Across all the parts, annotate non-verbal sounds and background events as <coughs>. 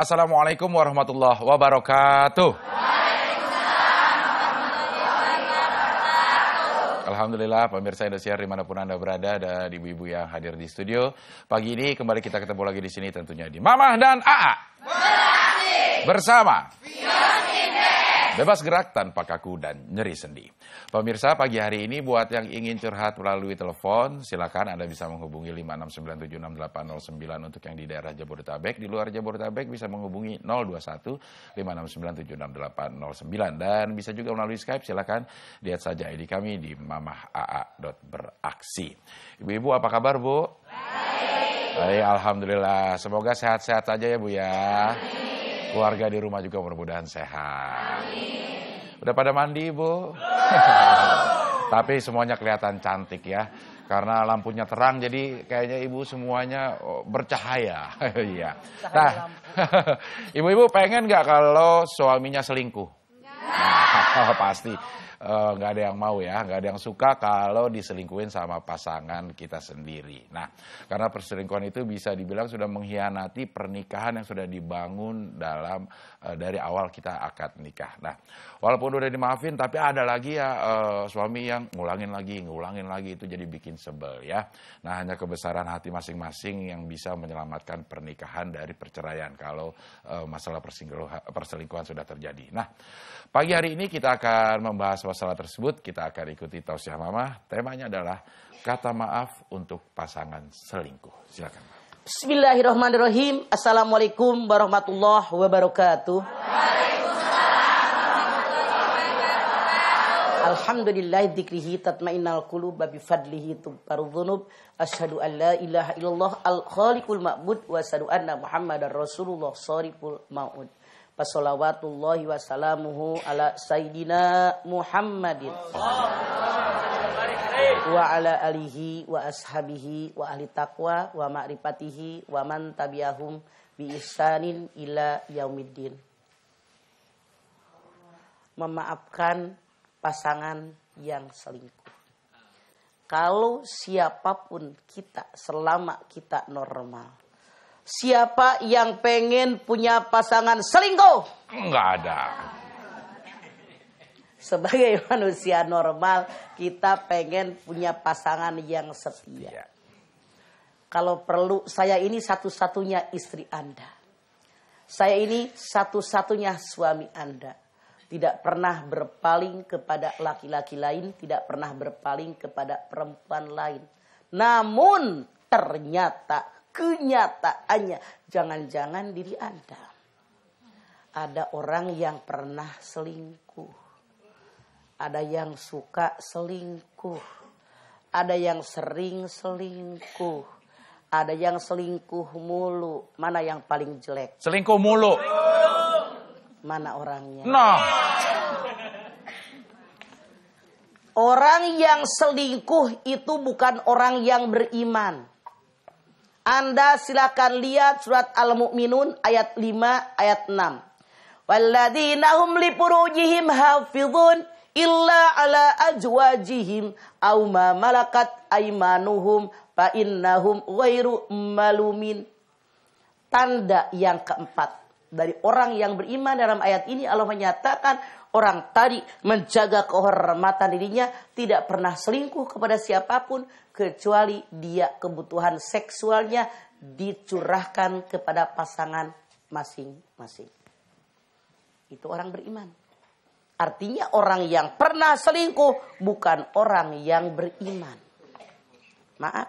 Assalamualaikum warahmatullahi wabarakatuh. Alhamdulillah pemirsa Indosiar di mana pun Anda berada dan ibu-ibu yang hadir di studio. Pagi ini kembali kita ketemu lagi di sini tentunya di Mamah dan AA. Bersama. Bebas gerak tanpa kaku dan nyeri sendi. Pemirsa pagi hari ini buat yang ingin curhat melalui telepon, silakan Anda bisa menghubungi 569768809 untuk yang di daerah Jabodetabek. Di luar Jabodetabek bisa menghubungi 021 569768809 dan bisa juga melalui Skype silakan lihat saja ID kami di mamahaa.beraksi. Ibu-ibu apa kabar Bu? Baik. Baik, Alhamdulillah. Semoga sehat-sehat saja ya Bu ya. Keluarga di rumah juga mudah-mudahan sehat. Udah pada mandi, Bu? <laughs> Tapi semuanya kelihatan cantik ya. Karena lampunya terang jadi kayaknya ibu semuanya oh, bercahaya. <laughs> Iya. nah, <laughs> ibu-ibu pengen nggak kalau suaminya selingkuh? Nah, pasti nggak uh, ada yang mau ya, nggak ada yang suka kalau diselingkuhin sama pasangan kita sendiri. Nah, karena perselingkuhan itu bisa dibilang sudah mengkhianati pernikahan yang sudah dibangun dalam uh, dari awal kita akad nikah. Nah, walaupun udah dimaafin, tapi ada lagi ya uh, suami yang ngulangin lagi, ngulangin lagi itu jadi bikin sebel ya. Nah, hanya kebesaran hati masing-masing yang bisa menyelamatkan pernikahan dari perceraian kalau uh, masalah perselingkuhan sudah terjadi. Nah, pagi hari ini kita akan membahas masalah tersebut, kita akan ikuti tausiah mama. Temanya adalah kata maaf untuk pasangan selingkuh. Silakan. Bismillahirrahmanirrahim. Assalamualaikum warahmatullahi wabarakatuh. Alhamdulillah dzikrihi tatmainnal qulub bi fadlihi tubbaru dzunub asyhadu an la ilaha illallah al khaliqul ma'bud wa asyhadu anna muhammadar rasulullah shariful maud Wassalawatullahi wassalamuhu ala Sayyidina Muhammadin. Wa ala alihi wa ashabihi wa ahli taqwa wa ma'rifatihi wa man tabi'ahum bi ihsanin ila yaumiddin. Memaafkan pasangan yang selingkuh. Kalau siapa pun kita selama kita normal Siapa yang pengen punya pasangan selingkuh? Enggak ada. Sebagai <laughs> manusia normal, kita pengen punya pasangan yang setia. Iya. Kalau perlu, saya ini satu-satunya istri Anda. Saya ini satu-satunya suami Anda. Tidak pernah berpaling kepada laki-laki lain, tidak pernah berpaling kepada perempuan lain. Namun ternyata kenyataannya. Jangan-jangan diri Anda. Ada orang yang pernah selingkuh. Ada yang suka selingkuh. Ada yang sering selingkuh. Ada yang selingkuh mulu. Mana yang paling jelek? Selingkuh mulu. Mana orangnya? Nah. Orang yang selingkuh itu bukan orang yang beriman. Anda silakan lihat surat Al-Mu'minun ayat 5 ayat 6. Walladzina hum li furujihim hafizun illa ala ajwajihim aw ma malakat aymanuhum fa innahum ghairu malumin. Tanda yang keempat dari orang yang beriman dalam ayat ini Allah menyatakan orang tadi menjaga kehormatan dirinya tidak pernah selingkuh kepada siapa pun kecuali dia kebutuhan seksualnya dicurahkan kepada pasangan masing-masing. Itu orang beriman. Artinya orang yang pernah selingkuh bukan orang yang beriman. Maaf.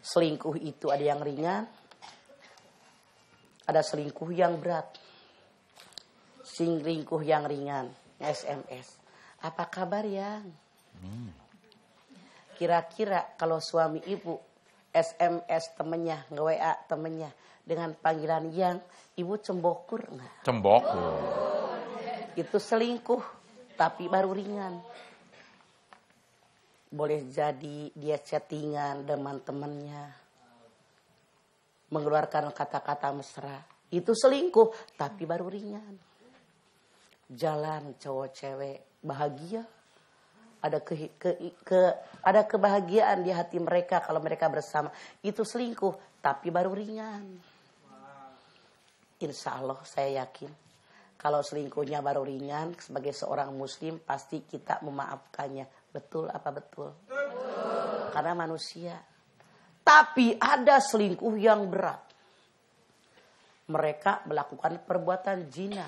Selingkuh itu ada yang ringan. Ada selingkuh yang berat. Selingkuh yang ringan. SMS. Apa kabar yang? Kira-kira kalau suami ibu SMS temennya, nge-WA temennya dengan panggilan yang ibu cembokur nggak? Cembokur. Itu selingkuh, tapi baru ringan. Boleh jadi dia chattingan dengan temennya. Mengeluarkan kata-kata mesra. Itu selingkuh, tapi baru ringan. Jalan cowok cewek bahagia ada ke, ke, ke ada kebahagiaan di hati mereka kalau mereka bersama itu selingkuh tapi baru ringan Insya Allah saya yakin kalau selingkuhnya baru ringan sebagai seorang muslim pasti kita memaafkannya. Betul apa betul? betul. Karena manusia. Tapi ada selingkuh yang berat. Mereka melakukan perbuatan zina.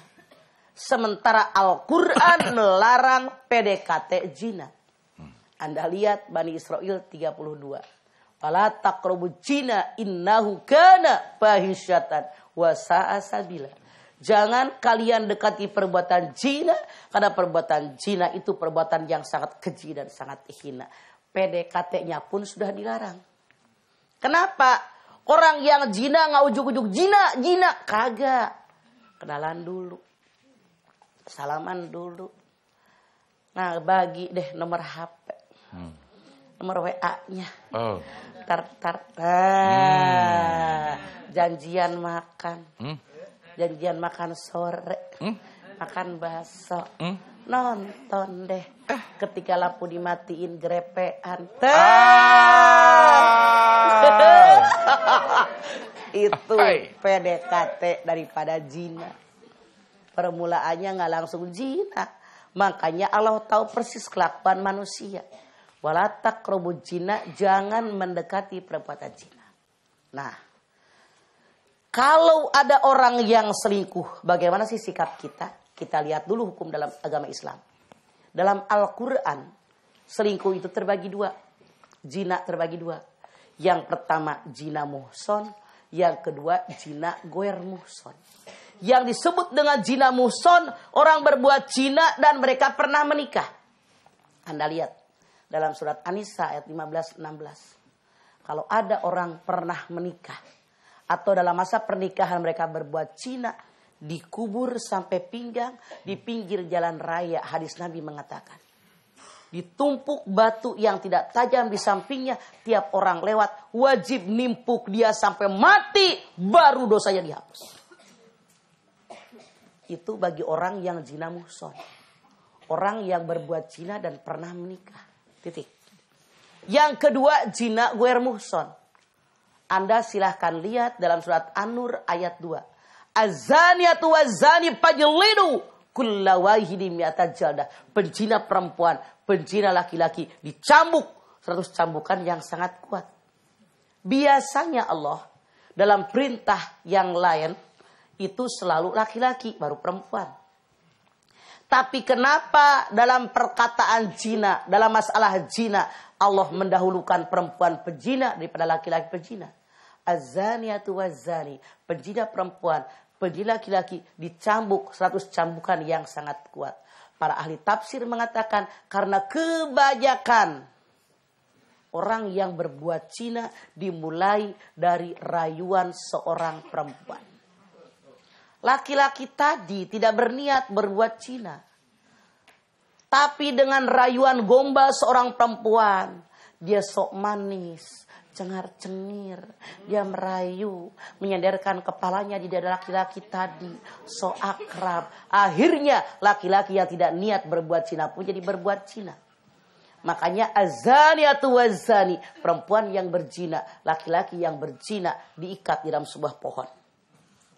Sementara Al-Quran <coughs> melarang PDKT zina. Anda lihat Bani Israel 32. Fala taqrabu zina innahu kana fahisyatan wa sabila. Jangan kalian dekati perbuatan zina karena perbuatan zina itu perbuatan yang sangat keji dan sangat hina. PDKT-nya pun sudah dilarang. Kenapa? Orang yang zina nggak ujuk-ujuk zina, zina kagak. Kenalan dulu. Salaman dulu. Nah, bagi deh nomor HP. Hmm. Nomor WA-nya. Oh. Tar tar. Nah, hmm. janjian makan. Hmm? janjian makan sore, hmm? makan bakso, hmm? nonton deh. Eh. Ketika lampu dimatiin grepean. Ah. <laughs> Itu PDKT daripada jina. Permulaannya nggak langsung jina. Makanya Allah tahu persis kelakuan manusia. Walatak robot jina jangan mendekati perbuatan jina. Nah, kalau ada orang yang selingkuh, bagaimana sih sikap kita? Kita lihat dulu hukum dalam agama Islam. Dalam Al-Quran, selingkuh itu terbagi dua. Jina terbagi dua. Yang pertama jina muhson, yang kedua jina goer muhson. Yang disebut dengan jina muhson, orang berbuat jina dan mereka pernah menikah. Anda lihat dalam surat An-Nisa ayat 15-16. Kalau ada orang pernah menikah, atau dalam masa pernikahan mereka berbuat cina dikubur sampai pinggang di pinggir jalan raya hadis Nabi mengatakan ditumpuk batu yang tidak tajam di sampingnya tiap orang lewat wajib nimpuk dia sampai mati baru dosanya dihapus itu bagi orang yang zina muhson orang yang berbuat zina dan pernah menikah titik yang kedua zina guer muhson anda silahkan lihat dalam surat An-Nur ayat 2. Azaniatu wazani pajlidu kulla wahidi mi'ata jaldah. Pencina perempuan, pencina laki-laki dicambuk 100 cambukan yang sangat kuat. Biasanya Allah dalam perintah yang lain itu selalu laki-laki baru perempuan. Tapi kenapa dalam perkataan jina, dalam masalah jina, Allah mendahulukan perempuan pejina daripada laki-laki pejina? azaniatu wazani, penjina perempuan, penjina laki-laki dicambuk 100 cambukan yang sangat kuat. Para ahli tafsir mengatakan karena kebanyakan orang yang berbuat Cina dimulai dari rayuan seorang perempuan. Laki-laki tadi tidak berniat berbuat Cina. Tapi dengan rayuan gombal seorang perempuan, dia sok manis, cengar-cengir, dia merayu, menyandarkan kepalanya di dada laki-laki tadi, so akrab. Akhirnya laki-laki yang tidak niat berbuat zina pun jadi berbuat zina. Makanya azani atau wazani, perempuan yang berzina, laki-laki yang berzina diikat di dalam sebuah pohon.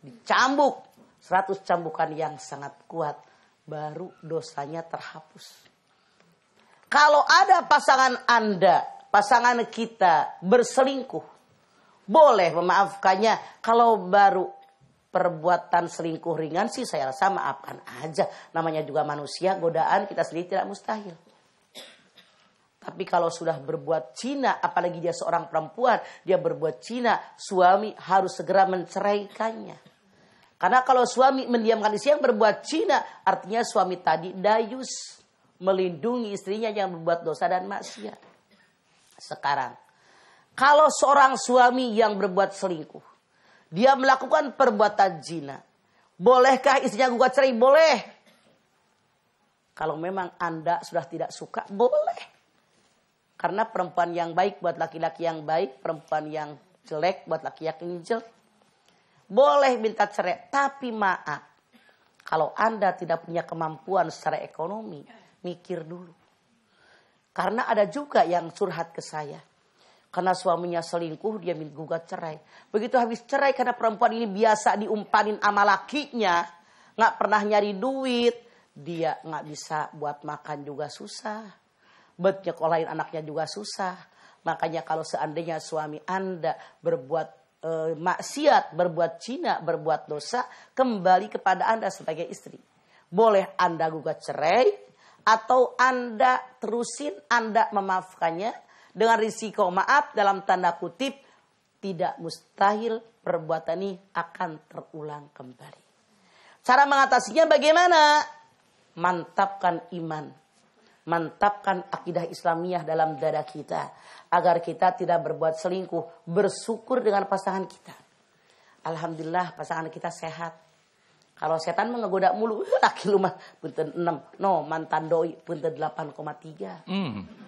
Dicambuk, seratus cambukan yang sangat kuat, baru dosanya terhapus. Kalau ada pasangan Anda pasangan kita berselingkuh, boleh memaafkannya kalau baru perbuatan selingkuh ringan sih saya rasa maafkan aja. Namanya juga manusia, godaan kita sendiri tidak mustahil. Tapi kalau sudah berbuat Cina, apalagi dia seorang perempuan, dia berbuat Cina, suami harus segera menceraikannya. Karena kalau suami mendiamkan istri yang berbuat Cina, artinya suami tadi dayus, melindungi istrinya yang berbuat dosa dan maksiat sekarang. Kalau seorang suami yang berbuat selingkuh, dia melakukan perbuatan zina, bolehkah istrinya gugat cerai? Boleh. Kalau memang Anda sudah tidak suka, boleh. Karena perempuan yang baik buat laki-laki yang baik, perempuan yang jelek buat laki-laki yang jelek. Boleh minta cerai, tapi maaf. Kalau Anda tidak punya kemampuan secara ekonomi, mikir dulu. Karena ada juga yang curhat ke saya. karena suaminya selingkuh dia minta gugat cerai. Begitu habis cerai karena perempuan ini biasa diumpanin sama lakinya, nggak pernah nyari duit, dia nggak bisa buat makan juga susah, buat nyekolahin anaknya juga susah. Makanya kalau seandainya suami anda berbuat e, maksiat, berbuat cina, berbuat dosa, kembali kepada anda sebagai istri. Boleh anda gugat cerai, atau anda terusin, anda memaafkannya, dengan risiko maaf dalam tanda kutip tidak mustahil perbuatan ini akan terulang kembali. Cara mengatasinya bagaimana? Mantapkan iman. Mantapkan akidah Islamiyah dalam dada kita. Agar kita tidak berbuat selingkuh. Bersyukur dengan pasangan kita. Alhamdulillah pasangan kita sehat. Kalau setan mengegoda mulu, <laughs> laki lumah punten 6. No, mantan doi punten 8,3. Mm.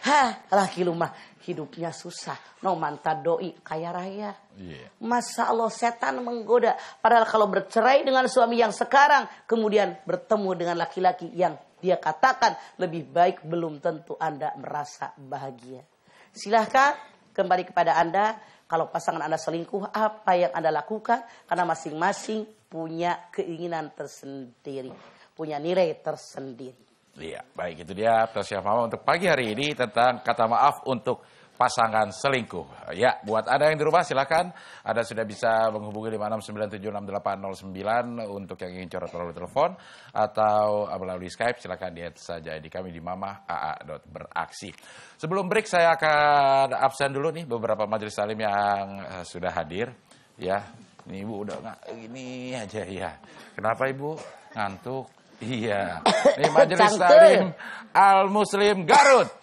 Hah, laki lumah hidupnya susah. No mantan doi kaya raya. Yeah. Masa Allah setan menggoda. Padahal kalau bercerai dengan suami yang sekarang. Kemudian bertemu dengan laki-laki yang dia katakan lebih baik. Belum tentu Anda merasa bahagia. Silahkan kembali kepada Anda. Kalau pasangan Anda selingkuh apa yang Anda lakukan. Karena masing-masing punya keinginan tersendiri. Punya nilai tersendiri. Iya, baik itu dia persiapan untuk pagi hari ini tentang kata maaf untuk pasangan selingkuh. Ya, buat Anda yang di rumah silakan. Anda sudah bisa menghubungi 5676809 untuk yang ingin coret melalui telepon atau melalui Skype silakan lihat saja di kami di mama.aa.beraksi. Sebelum break saya akan absen dulu nih beberapa majelis salim yang uh, sudah hadir ya. Ini Ibu udah nggak ini aja ya. Kenapa Ibu? Ngantuk. Iya. Ini Majelis Taklim Al Muslim Garut.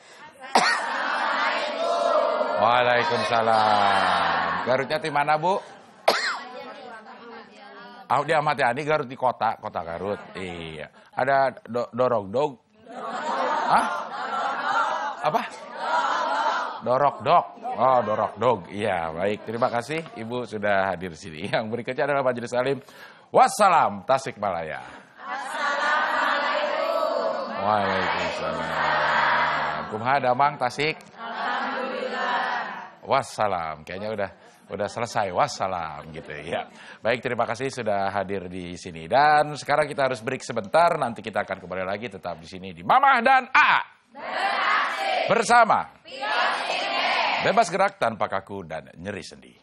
Waalaikumsalam. Garutnya di mana, Bu? <coughs> Ah, di Ahmad Yani Garut di kota, kota Garut. Iya. Ada do dorok dog. Hah? Apa? Dorok dog. Oh, dorok dog. Iya, baik. Terima kasih Ibu sudah hadir di sini. Yang berikutnya adalah Majelis Salim. Wassalam Tasikmalaya. Waalaikumsalam. Kumaha damang Tasik? Wassalam. Kayaknya udah udah selesai. Wassalam gitu ya. Baik, terima kasih sudah hadir di sini. Dan sekarang kita harus break sebentar. Nanti kita akan kembali lagi tetap di sini di Mamah dan A. Beraksi. Bersama. Bebas gerak tanpa kaku dan nyeri sendi.